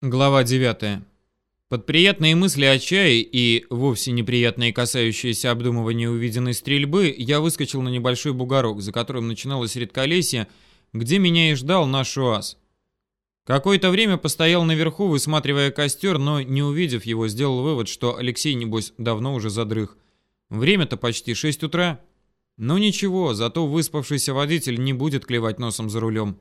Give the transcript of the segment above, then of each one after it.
Глава 9. Под приятные мысли о чае и вовсе неприятные касающиеся обдумывания увиденной стрельбы, я выскочил на небольшой бугорок, за которым начиналось редколесье, где меня и ждал наш УАЗ. Какое-то время постоял наверху, высматривая костер, но, не увидев его, сделал вывод, что Алексей, небось, давно уже задрых. Время-то почти 6 утра. Но ничего, зато выспавшийся водитель не будет клевать носом за рулем.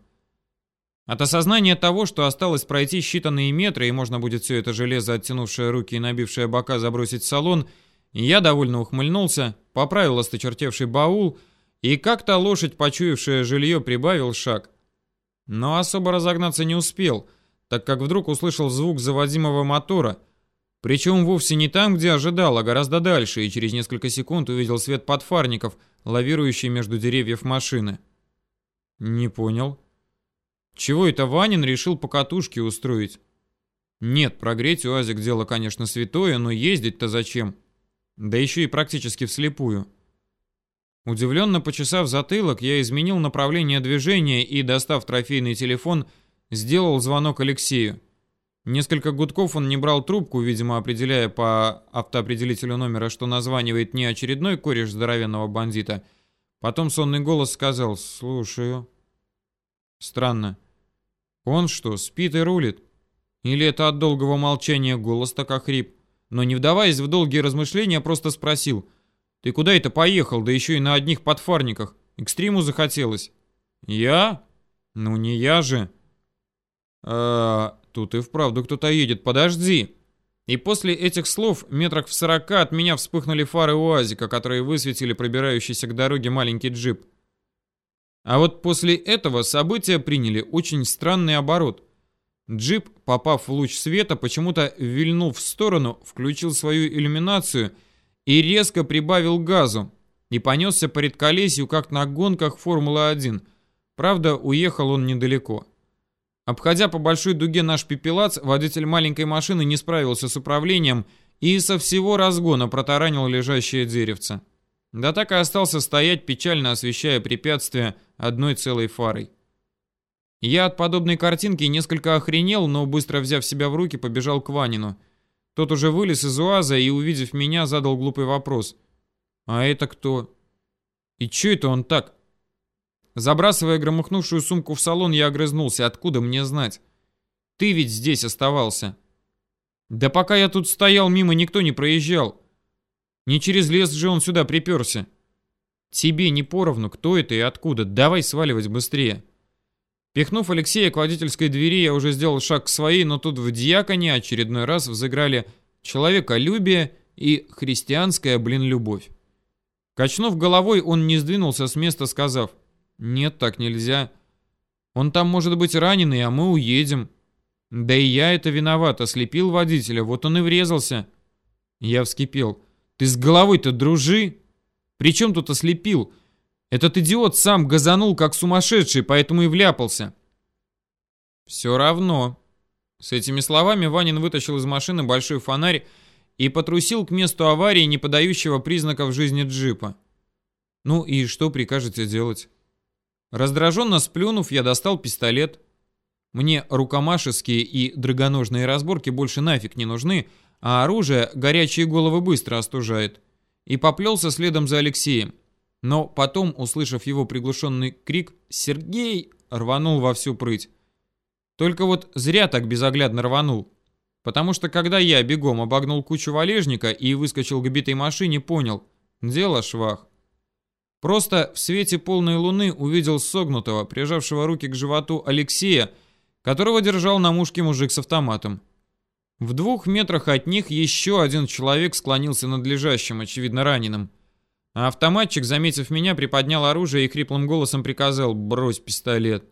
От осознания того, что осталось пройти считанные метры и можно будет все это железо, оттянувшее руки и набившее бока, забросить в салон, я довольно ухмыльнулся, поправил осточертевший баул и как-то лошадь, почуявшая жилье, прибавил шаг. Но особо разогнаться не успел, так как вдруг услышал звук заводимого мотора, причем вовсе не там, где ожидал, а гораздо дальше, и через несколько секунд увидел свет подфарников, лавирующий между деревьев машины. «Не понял», чего это Ванин решил покатушки устроить? Нет, прогреть УАЗик дело, конечно, святое, но ездить-то зачем? Да еще и практически вслепую. Удивленно почесав затылок, я изменил направление движения и, достав трофейный телефон, сделал звонок Алексею. Несколько гудков он не брал трубку, видимо, определяя по автоопределителю номера, что названивает не очередной кореш здоровенного бандита. Потом сонный голос сказал «Слушаю». Странно. Он что, спит и рулит? Или это от долгого молчания голос так охрип? Но не вдаваясь в долгие размышления, просто спросил. «Ты куда это поехал, да еще и на одних подфарниках? Экстриму захотелось?» «Я? Ну не я же». «А, тут и вправду кто-то едет, подожди». И после этих слов метрах в сорока от меня вспыхнули фары УАЗика, которые высветили пробирающийся к дороге маленький джип. А вот после этого события приняли очень странный оборот. Джип, попав в луч света, почему-то вильнул в сторону, включил свою иллюминацию и резко прибавил газу. И понесся по редколесью, как на гонках Формулы-1. Правда, уехал он недалеко. Обходя по большой дуге наш пепелац, водитель маленькой машины не справился с управлением и со всего разгона протаранил лежащее деревце. Да так и остался стоять, печально освещая препятствие одной целой фарой. Я от подобной картинки несколько охренел, но быстро взяв себя в руки, побежал к Ванину. Тот уже вылез из УАЗа и, увидев меня, задал глупый вопрос. «А это кто?» «И чё это он так?» Забрасывая громыхнувшую сумку в салон, я огрызнулся. «Откуда мне знать?» «Ты ведь здесь оставался». «Да пока я тут стоял, мимо никто не проезжал». Не через лес же он сюда приперся. Тебе не поровну, кто это и откуда. Давай сваливать быстрее. Пихнув Алексея к водительской двери, я уже сделал шаг к своей, но тут в дьяконе очередной раз взыграли человеколюбие и христианская, блин, любовь. Качнув головой, он не сдвинулся с места, сказав, «Нет, так нельзя. Он там может быть раненый, а мы уедем». «Да и я это виноват, ослепил водителя, вот он и врезался». Я вскипел. Ты с головой-то дружи. Причем тут ослепил? Этот идиот сам газанул как сумасшедший, поэтому и вляпался. Все равно. С этими словами Ванин вытащил из машины большой фонарь и потрусил к месту аварии, не подающего признаков жизни джипа. Ну и что прикажете делать? Раздраженно сплюнув, я достал пистолет. Мне рукомашеские и драгоножные разборки больше нафиг не нужны, а оружие горячие головы быстро остужает. И поплелся следом за Алексеем. Но потом, услышав его приглушенный крик, Сергей рванул во всю прыть. Только вот зря так безоглядно рванул. Потому что когда я бегом обогнул кучу валежника и выскочил к битой машине, понял, дело швах. Просто в свете полной луны увидел согнутого, прижавшего руки к животу Алексея, которого держал на мушке мужик с автоматом. В двух метрах от них еще один человек склонился над лежащим, очевидно раненым. А автоматчик, заметив меня, приподнял оружие и хриплым голосом приказал «брось пистолет».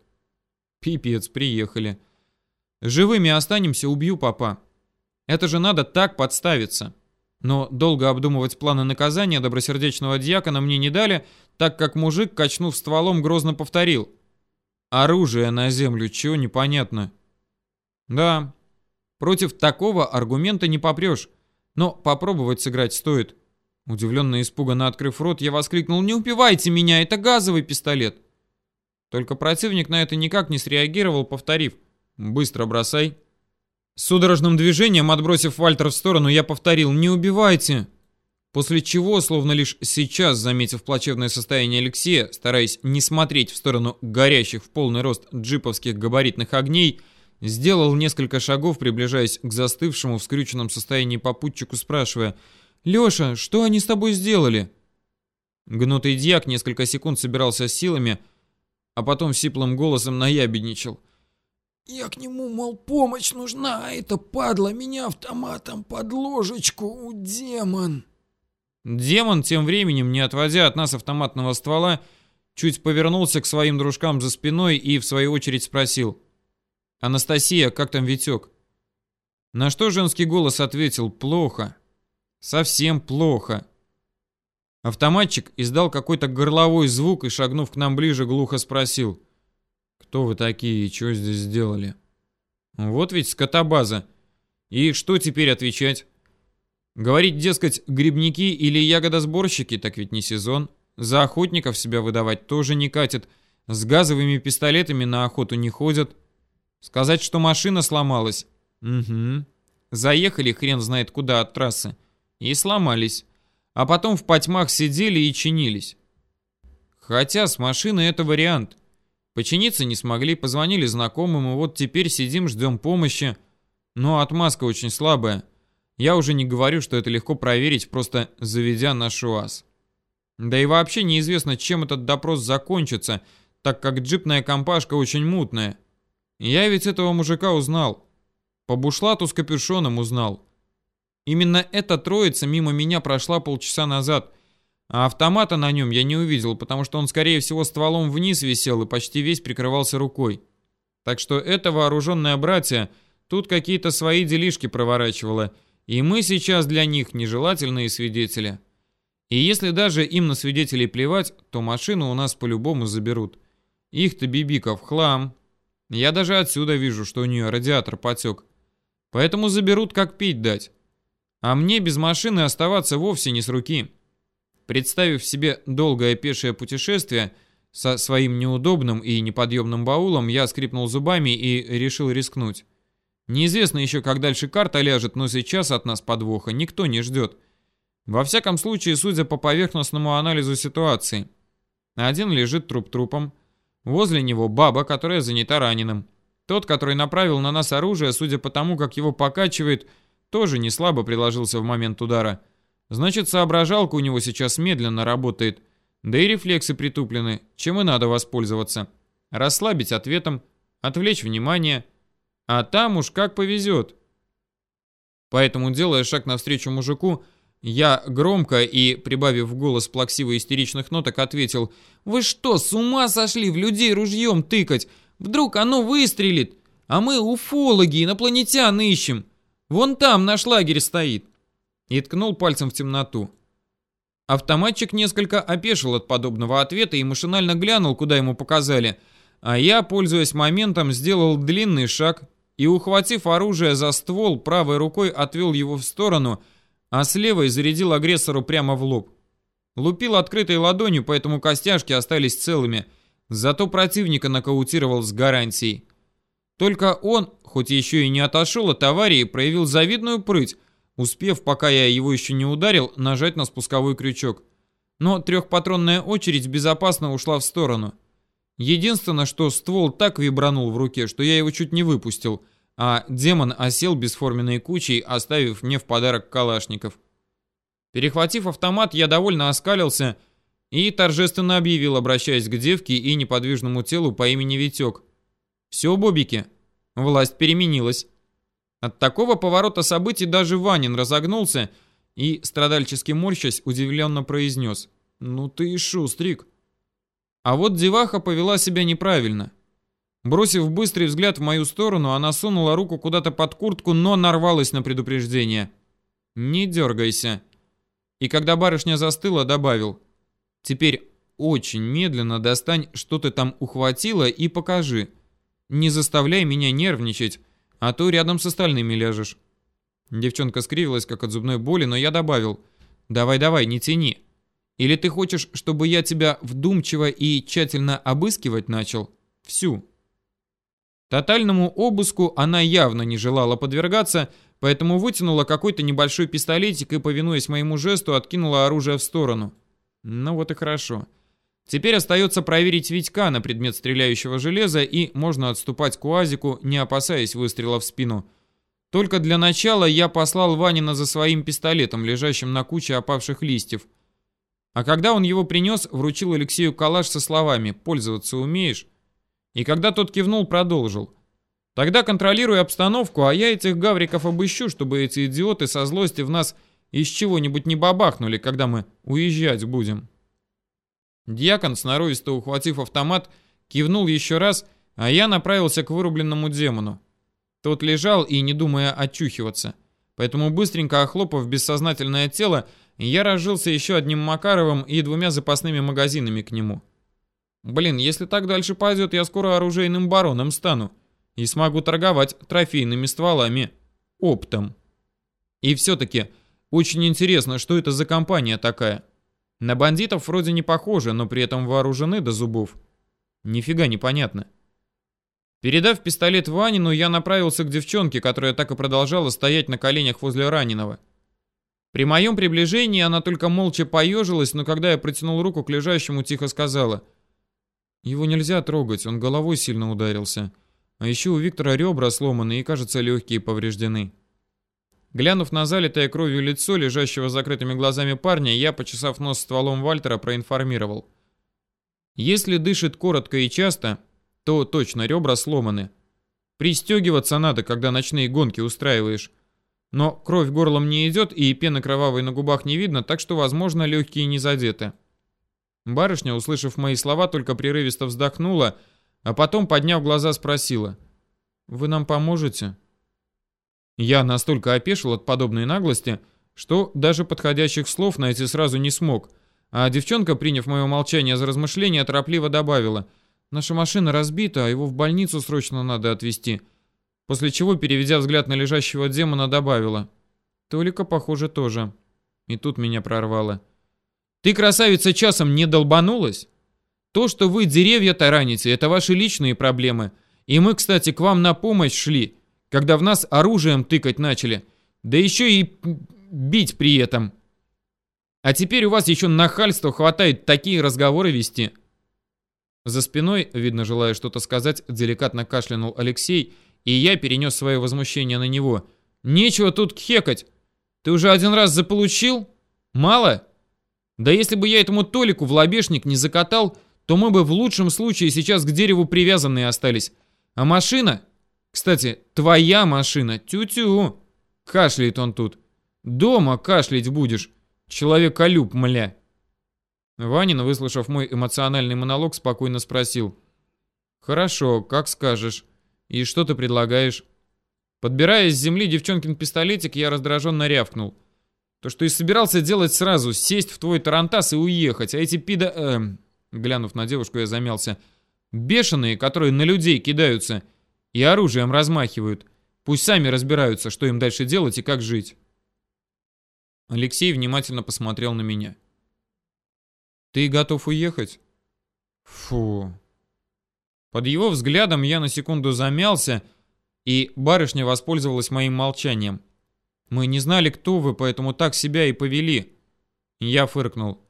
Пипец, приехали. Живыми останемся, убью папа. Это же надо так подставиться. Но долго обдумывать планы наказания добросердечного дьякона мне не дали, так как мужик, качнув стволом, грозно повторил. Оружие на землю, чего непонятно. Да, Против такого аргумента не попрешь, но попробовать сыграть стоит. Удивленно и испуганно открыв рот, я воскликнул «Не убивайте меня, это газовый пистолет!» Только противник на это никак не среагировал, повторив «Быстро бросай!» Судорожным движением, отбросив Вальтер в сторону, я повторил «Не убивайте!» После чего, словно лишь сейчас, заметив плачевное состояние Алексея, стараясь не смотреть в сторону горящих в полный рост джиповских габаритных огней, сделал несколько шагов, приближаясь к застывшему в скрюченном состоянии попутчику, спрашивая «Леша, что они с тобой сделали?» Гнутый дьяк несколько секунд собирался с силами, а потом сиплым голосом наябедничал. «Я к нему, мол, помощь нужна, а это падла меня автоматом под ложечку, у демон!» Демон, тем временем, не отводя от нас автоматного ствола, чуть повернулся к своим дружкам за спиной и, в свою очередь, спросил. «Анастасия, как там Витек?» На что женский голос ответил «Плохо. Совсем плохо». Автоматчик издал какой-то горловой звук и, шагнув к нам ближе, глухо спросил. «Кто вы такие и что здесь сделали?» «Вот ведь скотобаза. И что теперь отвечать?» Говорить, дескать, грибники или ягодосборщики, так ведь не сезон. За охотников себя выдавать тоже не катит. С газовыми пистолетами на охоту не ходят. Сказать, что машина сломалась? Угу. Заехали хрен знает куда от трассы. И сломались. А потом в потьмах сидели и чинились. Хотя с машиной это вариант. Починиться не смогли, позвонили знакомым, и вот теперь сидим, ждем помощи. Но отмазка очень слабая. Я уже не говорю, что это легко проверить, просто заведя наш УАЗ. Да и вообще неизвестно, чем этот допрос закончится, так как джипная компашка очень мутная. Я ведь этого мужика узнал. По бушлату с капюшоном узнал. Именно эта троица мимо меня прошла полчаса назад, а автомата на нем я не увидел, потому что он, скорее всего, стволом вниз висел и почти весь прикрывался рукой. Так что это вооруженное братья тут какие-то свои делишки проворачивало – и мы сейчас для них нежелательные свидетели. И если даже им на свидетелей плевать, то машину у нас по-любому заберут. Их-то бибика в хлам. Я даже отсюда вижу, что у нее радиатор потек. Поэтому заберут, как пить дать. А мне без машины оставаться вовсе не с руки. Представив себе долгое пешее путешествие со своим неудобным и неподъемным баулом, я скрипнул зубами и решил рискнуть. Неизвестно еще, как дальше карта ляжет, но сейчас от нас подвоха никто не ждет. Во всяком случае, судя по поверхностному анализу ситуации. Один лежит труп трупом. Возле него баба, которая занята раненым. Тот, который направил на нас оружие, судя по тому, как его покачивает, тоже не слабо приложился в момент удара. Значит, соображалка у него сейчас медленно работает. Да и рефлексы притуплены, чем и надо воспользоваться. Расслабить ответом, отвлечь внимание – а там уж как повезет. Поэтому, делая шаг навстречу мужику, я громко и, прибавив в голос плаксиво-истеричных ноток, ответил «Вы что, с ума сошли в людей ружьем тыкать? Вдруг оно выстрелит? А мы уфологи, инопланетян ищем. Вон там наш лагерь стоит». И ткнул пальцем в темноту. Автоматчик несколько опешил от подобного ответа и машинально глянул, куда ему показали, а я, пользуясь моментом, сделал длинный шаг, и, ухватив оружие за ствол, правой рукой отвел его в сторону, а с левой зарядил агрессору прямо в лоб. Лупил открытой ладонью, поэтому костяшки остались целыми, зато противника нокаутировал с гарантией. Только он, хоть еще и не отошел от аварии, проявил завидную прыть, успев, пока я его еще не ударил, нажать на спусковой крючок. Но трехпатронная очередь безопасно ушла в сторону. Единственное, что ствол так вибранул в руке, что я его чуть не выпустил, а демон осел бесформенной кучей, оставив мне в подарок калашников. Перехватив автомат, я довольно оскалился и торжественно объявил, обращаясь к девке и неподвижному телу по имени Витек. «Все, Бобики, власть переменилась». От такого поворота событий даже Ванин разогнулся и, страдальчески морщась, удивленно произнес. «Ну ты и шустрик». А вот деваха повела себя неправильно. Бросив быстрый взгляд в мою сторону, она сунула руку куда-то под куртку, но нарвалась на предупреждение. «Не дергайся». И когда барышня застыла, добавил. «Теперь очень медленно достань, что ты там ухватила, и покажи. Не заставляй меня нервничать, а то рядом с остальными ляжешь». Девчонка скривилась, как от зубной боли, но я добавил. «Давай-давай, не тяни». Или ты хочешь, чтобы я тебя вдумчиво и тщательно обыскивать начал? Всю. Тотальному обыску она явно не желала подвергаться, поэтому вытянула какой-то небольшой пистолетик и, повинуясь моему жесту, откинула оружие в сторону. Ну вот и хорошо. Теперь остается проверить Витька на предмет стреляющего железа, и можно отступать к УАЗику, не опасаясь выстрела в спину. Только для начала я послал Ванина за своим пистолетом, лежащим на куче опавших листьев. А когда он его принес, вручил Алексею калаш со словами «Пользоваться умеешь?» И когда тот кивнул, продолжил. «Тогда контролируй обстановку, а я этих гавриков обыщу, чтобы эти идиоты со злости в нас из чего-нибудь не бабахнули, когда мы уезжать будем». Дьякон, сноровисто ухватив автомат, кивнул еще раз, а я направился к вырубленному демону. Тот лежал и не думая очухиваться. Поэтому быстренько охлопав бессознательное тело, я разжился еще одним Макаровым и двумя запасными магазинами к нему. Блин, если так дальше пойдет, я скоро оружейным бароном стану и смогу торговать трофейными стволами оптом. И все-таки очень интересно, что это за компания такая. На бандитов вроде не похоже, но при этом вооружены до зубов. Нифига непонятно. Передав пистолет Ванину, я направился к девчонке, которая так и продолжала стоять на коленях возле раненого. При моем приближении она только молча поежилась, но когда я протянул руку к лежащему, тихо сказала. «Его нельзя трогать, он головой сильно ударился. А еще у Виктора ребра сломаны и, кажется, легкие повреждены». Глянув на залитое кровью лицо, лежащего закрытыми глазами парня, я, почесав нос стволом Вальтера, проинформировал. Если дышит коротко и часто, то точно ребра сломаны. Пристегиваться надо, когда ночные гонки устраиваешь. Но кровь горлом не идет и пены кровавой на губах не видно, так что, возможно, легкие не задеты. Барышня, услышав мои слова, только прерывисто вздохнула, а потом, подняв глаза, спросила. «Вы нам поможете?» Я настолько опешил от подобной наглости, что даже подходящих слов найти сразу не смог, а девчонка, приняв мое молчание за размышление, торопливо добавила «Наша машина разбита, а его в больницу срочно надо отвезти». После чего, переведя взгляд на лежащего демона, добавила «Толика, похоже, тоже». И тут меня прорвало. «Ты, красавица, часом не долбанулась? То, что вы деревья тараните, это ваши личные проблемы. И мы, кстати, к вам на помощь шли когда в нас оружием тыкать начали, да еще и бить при этом. А теперь у вас еще нахальства хватает такие разговоры вести. За спиной, видно, желая что-то сказать, деликатно кашлянул Алексей, и я перенес свое возмущение на него. Нечего тут кхекать. Ты уже один раз заполучил? Мало? Да если бы я этому Толику в лобешник не закатал, то мы бы в лучшем случае сейчас к дереву привязанные остались. А машина кстати, твоя машина, тю-тю. Кашляет он тут. Дома кашлять будешь. Человеколюб, мля. Ванин, выслушав мой эмоциональный монолог, спокойно спросил. «Хорошо, как скажешь. И что ты предлагаешь?» Подбирая с земли девчонкин пистолетик, я раздраженно рявкнул. «То, что и собирался делать сразу, сесть в твой тарантас и уехать, а эти пида...» эм... Глянув на девушку, я замялся. «Бешеные, которые на людей кидаются, и оружием размахивают. Пусть сами разбираются, что им дальше делать и как жить. Алексей внимательно посмотрел на меня. «Ты готов уехать?» «Фу». Под его взглядом я на секунду замялся, и барышня воспользовалась моим молчанием. «Мы не знали, кто вы, поэтому так себя и повели». Я фыркнул.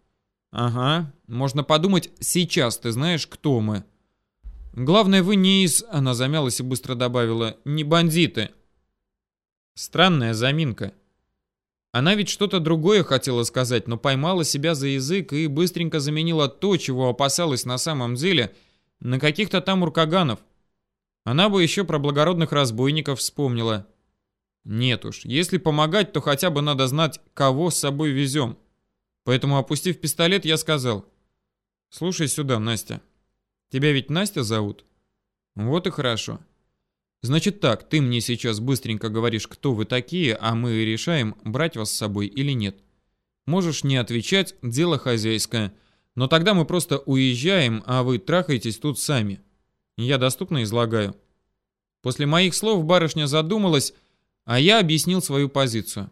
«Ага, можно подумать, сейчас ты знаешь, кто мы». Главное, вы не из... Она замялась и быстро добавила. Не бандиты. Странная заминка. Она ведь что-то другое хотела сказать, но поймала себя за язык и быстренько заменила то, чего опасалась на самом деле, на каких-то там уркаганов. Она бы еще про благородных разбойников вспомнила. Нет уж, если помогать, то хотя бы надо знать, кого с собой везем. Поэтому, опустив пистолет, я сказал. «Слушай сюда, Настя. Тебя ведь Настя зовут? Вот и хорошо. Значит так, ты мне сейчас быстренько говоришь, кто вы такие, а мы решаем, брать вас с собой или нет. Можешь не отвечать, дело хозяйское. Но тогда мы просто уезжаем, а вы трахаетесь тут сами. Я доступно излагаю. После моих слов барышня задумалась, а я объяснил свою позицию.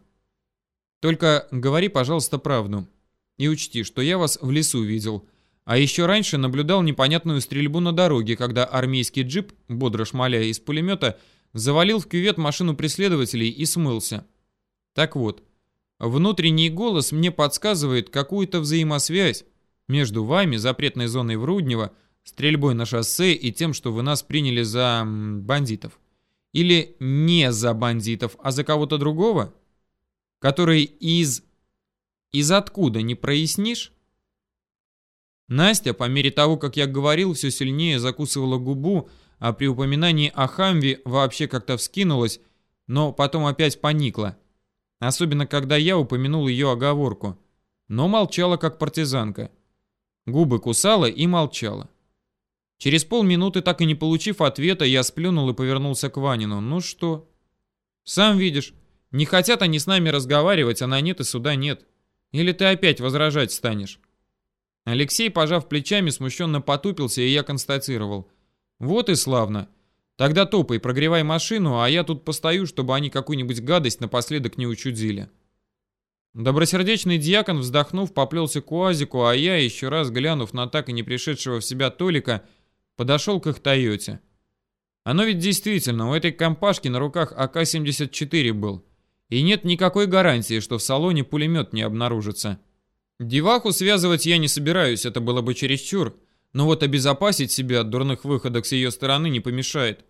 Только говори, пожалуйста, правду. И учти, что я вас в лесу видел. А еще раньше наблюдал непонятную стрельбу на дороге, когда армейский джип, бодро шмаляя из пулемета, завалил в кювет машину преследователей и смылся. Так вот, внутренний голос мне подсказывает какую-то взаимосвязь между вами, запретной зоной Вруднева, стрельбой на шоссе и тем, что вы нас приняли за бандитов. Или не за бандитов, а за кого-то другого, который из... из откуда не прояснишь? Настя, по мере того, как я говорил, все сильнее закусывала губу, а при упоминании о Хамве вообще как-то вскинулась, но потом опять поникла. Особенно, когда я упомянул ее оговорку. Но молчала, как партизанка. Губы кусала и молчала. Через полминуты, так и не получив ответа, я сплюнул и повернулся к Ванину. «Ну что?» «Сам видишь, не хотят они с нами разговаривать, а на нет и суда нет. Или ты опять возражать станешь?» Алексей, пожав плечами, смущенно потупился, и я констатировал. «Вот и славно. Тогда топай, прогревай машину, а я тут постою, чтобы они какую-нибудь гадость напоследок не учудили». Добросердечный дьякон, вздохнув, поплелся к УАЗику, а я, еще раз глянув на так и не пришедшего в себя Толика, подошел к их Тойоте. Оно ведь действительно, у этой компашки на руках АК-74 был. И нет никакой гарантии, что в салоне пулемет не обнаружится. Деваху связывать я не собираюсь, это было бы чересчур. Но вот обезопасить себя от дурных выходок с ее стороны не помешает.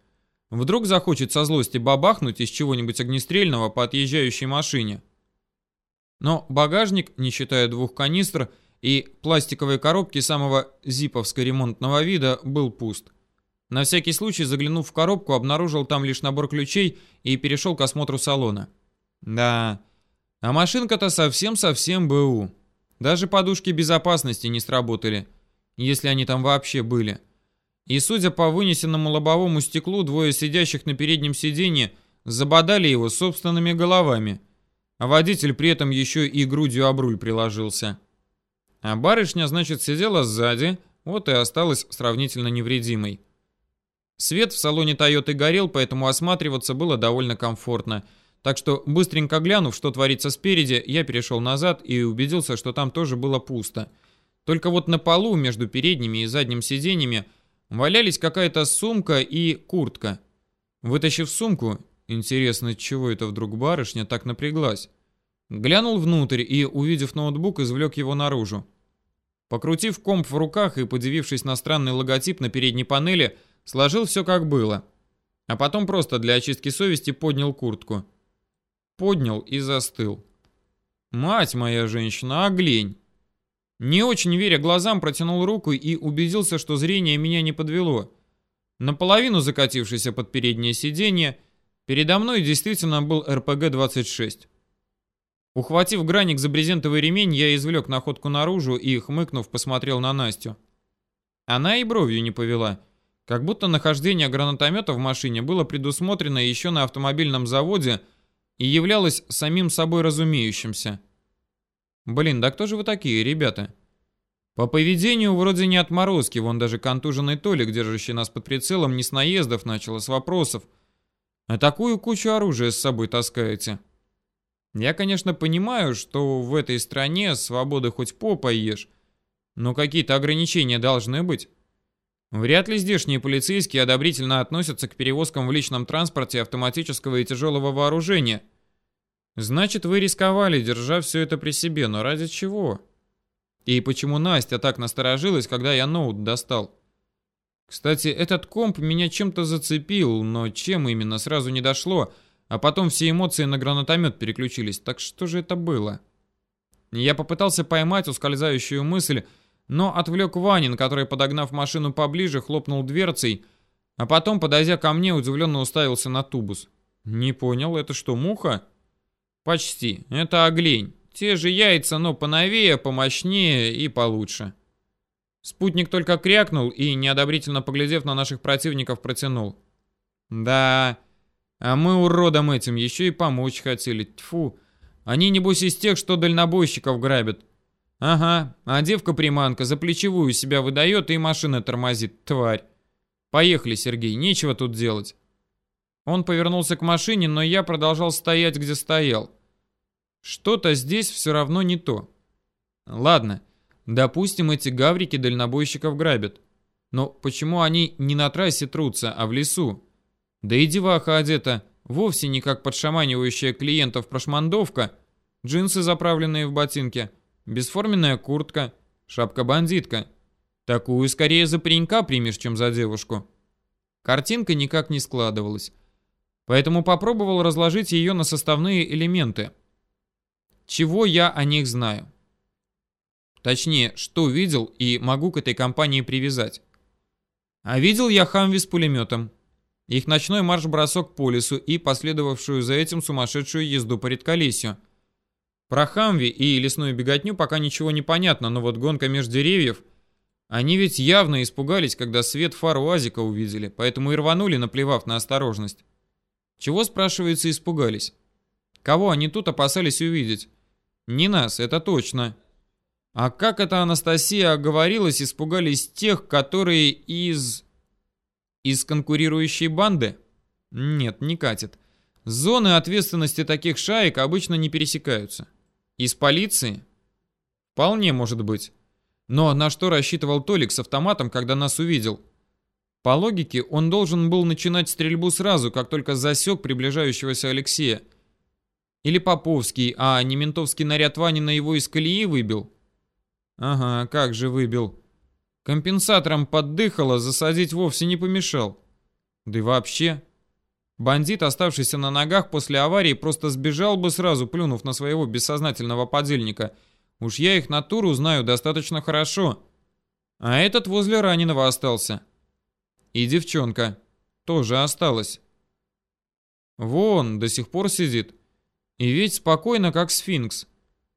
Вдруг захочет со злости бабахнуть из чего-нибудь огнестрельного по отъезжающей машине. Но багажник, не считая двух канистр и пластиковой коробки самого зиповско-ремонтного вида, был пуст. На всякий случай, заглянув в коробку, обнаружил там лишь набор ключей и перешел к осмотру салона. Да, а машинка-то совсем-совсем БУ. Даже подушки безопасности не сработали, если они там вообще были. И судя по вынесенному лобовому стеклу, двое сидящих на переднем сиденье забодали его собственными головами, а водитель при этом еще и грудью об руль приложился. А барышня, значит, сидела сзади, вот и осталась сравнительно невредимой. Свет в салоне Тойоты горел, поэтому осматриваться было довольно комфортно – так что, быстренько глянув, что творится спереди, я перешел назад и убедился, что там тоже было пусто. Только вот на полу между передними и задним сиденьями валялись какая-то сумка и куртка. Вытащив сумку, интересно, чего это вдруг барышня так напряглась? Глянул внутрь и, увидев ноутбук, извлек его наружу. Покрутив комп в руках и подивившись на странный логотип на передней панели, сложил все как было. А потом просто для очистки совести поднял куртку поднял и застыл. «Мать моя женщина, оглень!» Не очень веря глазам, протянул руку и убедился, что зрение меня не подвело. Наполовину закатившийся под переднее сиденье, передо мной действительно был РПГ-26. Ухватив граник за брезентовый ремень, я извлек находку наружу и, хмыкнув, посмотрел на Настю. Она и бровью не повела, как будто нахождение гранатомета в машине было предусмотрено еще на автомобильном заводе – и являлось самим собой разумеющимся. Блин, да кто же вы такие, ребята? По поведению вроде не отморозки, вон даже контуженный Толик, держащий нас под прицелом, не с наездов начал, а с вопросов. А такую кучу оружия с собой таскаете. Я, конечно, понимаю, что в этой стране свободы хоть попа ешь, но какие-то ограничения должны быть. Вряд ли здешние полицейские одобрительно относятся к перевозкам в личном транспорте автоматического и тяжелого вооружения. Значит, вы рисковали, держа все это при себе, но ради чего? И почему Настя так насторожилась, когда я ноут достал? Кстати, этот комп меня чем-то зацепил, но чем именно, сразу не дошло, а потом все эмоции на гранатомет переключились. Так что же это было? Я попытался поймать ускользающую мысль, но отвлек Ванин, который, подогнав машину поближе, хлопнул дверцей, а потом, подойдя ко мне, удивленно уставился на тубус. «Не понял, это что, муха?» «Почти. Это оглень. Те же яйца, но поновее, помощнее и получше». Спутник только крякнул и, неодобрительно поглядев на наших противников, протянул. «Да, а мы уродам этим еще и помочь хотели. Тьфу, они, небось, из тех, что дальнобойщиков грабят. Ага, а девка-приманка за плечевую себя выдает и машина тормозит, тварь. Поехали, Сергей, нечего тут делать. Он повернулся к машине, но я продолжал стоять, где стоял. Что-то здесь все равно не то. Ладно, Допустим, эти гаврики дальнобойщиков грабят. Но почему они не на трассе трутся, а в лесу? Да и деваха одета вовсе не как подшаманивающая клиентов прошмандовка, джинсы, заправленные в ботинки, бесформенная куртка, шапка-бандитка. Такую скорее за паренька примешь, чем за девушку. Картинка никак не складывалась. Поэтому попробовал разложить ее на составные элементы. Чего я о них знаю? Точнее, что видел и могу к этой компании привязать. А видел я Хамви с пулеметом. Их ночной марш-бросок по лесу и последовавшую за этим сумасшедшую езду по редколесью. Про Хамви и лесную беготню пока ничего не понятно, но вот гонка между деревьев... Они ведь явно испугались, когда свет фар УАЗика увидели, поэтому и рванули, наплевав на осторожность. Чего, спрашивается, испугались? Кого они тут опасались увидеть? Не нас, это точно. А как это Анастасия оговорилась, испугались тех, которые из... Из конкурирующей банды? Нет, не катит. Зоны ответственности таких шаек обычно не пересекаются. Из полиции? Вполне может быть. Но на что рассчитывал Толик с автоматом, когда нас увидел? По логике, он должен был начинать стрельбу сразу, как только засек приближающегося Алексея. Или Поповский, а не ментовский наряд Ванина его из колеи выбил? Ага, как же выбил. Компенсатором поддыхало, засадить вовсе не помешал. Да и вообще... Бандит, оставшийся на ногах после аварии, просто сбежал бы сразу, плюнув на своего бессознательного подельника. Уж я их натуру знаю достаточно хорошо. А этот возле раненого остался. И девчонка тоже осталась. Вон, до сих пор сидит. И ведь спокойно, как сфинкс.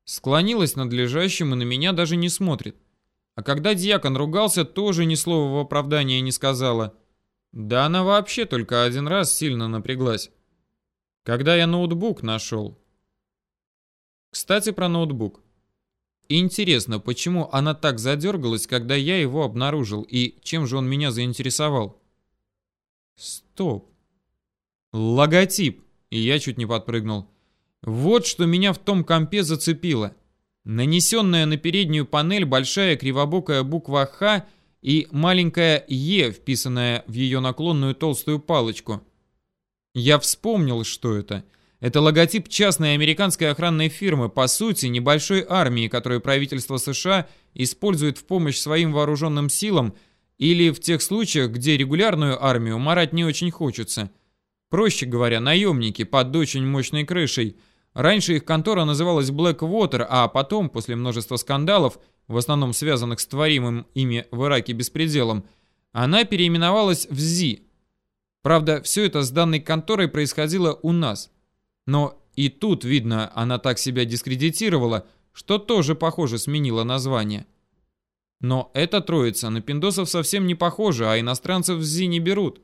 Склонилась над лежащим и на меня даже не смотрит. А когда дьякон ругался, тоже ни слова в оправдание не сказала. Да она вообще только один раз сильно напряглась. Когда я ноутбук нашел. Кстати, про ноутбук. Интересно, почему она так задергалась, когда я его обнаружил, и чем же он меня заинтересовал? Стоп. Логотип. И я чуть не подпрыгнул. Вот что меня в том компе зацепило. Нанесенная на переднюю панель большая кривобокая буква «Х» и маленькая «Е», вписанная в ее наклонную толстую палочку. Я вспомнил, что это. Это логотип частной американской охранной фирмы, по сути, небольшой армии, которую правительство США использует в помощь своим вооруженным силам или в тех случаях, где регулярную армию марать не очень хочется. Проще говоря, наемники под очень мощной крышей – Раньше их контора называлась Blackwater, а потом, после множества скандалов, в основном связанных с творимым ими в Ираке беспределом, она переименовалась в ЗИ. Правда, все это с данной конторой происходило у нас. Но и тут, видно, она так себя дискредитировала, что тоже, похоже, сменила название. Но эта троица на пиндосов совсем не похожа, а иностранцев в ЗИ не берут.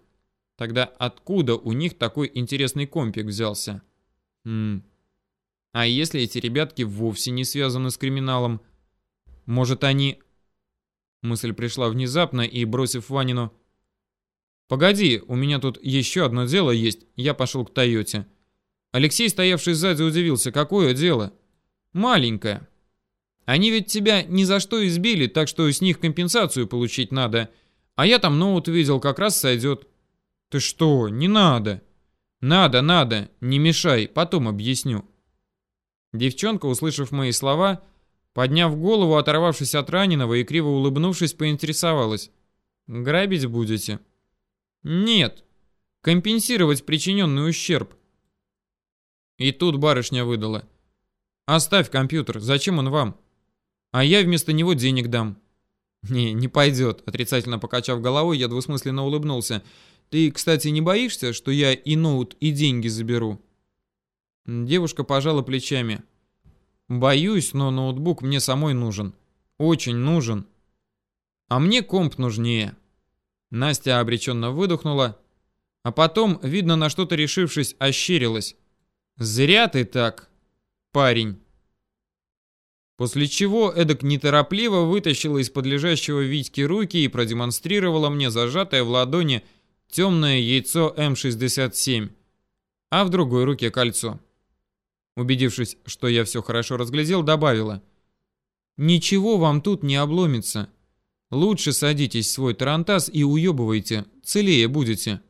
Тогда откуда у них такой интересный компик взялся? Хм... А если эти ребятки вовсе не связаны с криминалом? Может, они... Мысль пришла внезапно и, бросив Ванину... «Погоди, у меня тут еще одно дело есть». Я пошел к Тойоте. Алексей, стоявший сзади, удивился. «Какое дело?» «Маленькое. Они ведь тебя ни за что избили, так что с них компенсацию получить надо. А я там ноут видел, как раз сойдет». «Ты что? Не надо». «Надо, надо. Не мешай, потом объясню». Девчонка, услышав мои слова, подняв голову, оторвавшись от раненого и криво улыбнувшись, поинтересовалась. «Грабить будете?» «Нет. Компенсировать причиненный ущерб». И тут барышня выдала. «Оставь компьютер, зачем он вам? А я вместо него денег дам». «Не, не пойдет», — отрицательно покачав головой, я двусмысленно улыбнулся. «Ты, кстати, не боишься, что я и ноут, и деньги заберу?» Девушка пожала плечами. Боюсь, но ноутбук мне самой нужен. Очень нужен. А мне комп нужнее. Настя обреченно выдохнула, а потом, видно на что-то решившись, ощерилась. Зря ты так, парень. После чего эдак неторопливо вытащила из-под лежащего Витьки руки и продемонстрировала мне зажатое в ладони темное яйцо М67, а в другой руке кольцо. Убедившись, что я все хорошо разглядел, добавила. Ничего вам тут не обломится. Лучше садитесь в свой тарантас и уебывайте, целее будете.